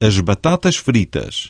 as batatas fritas.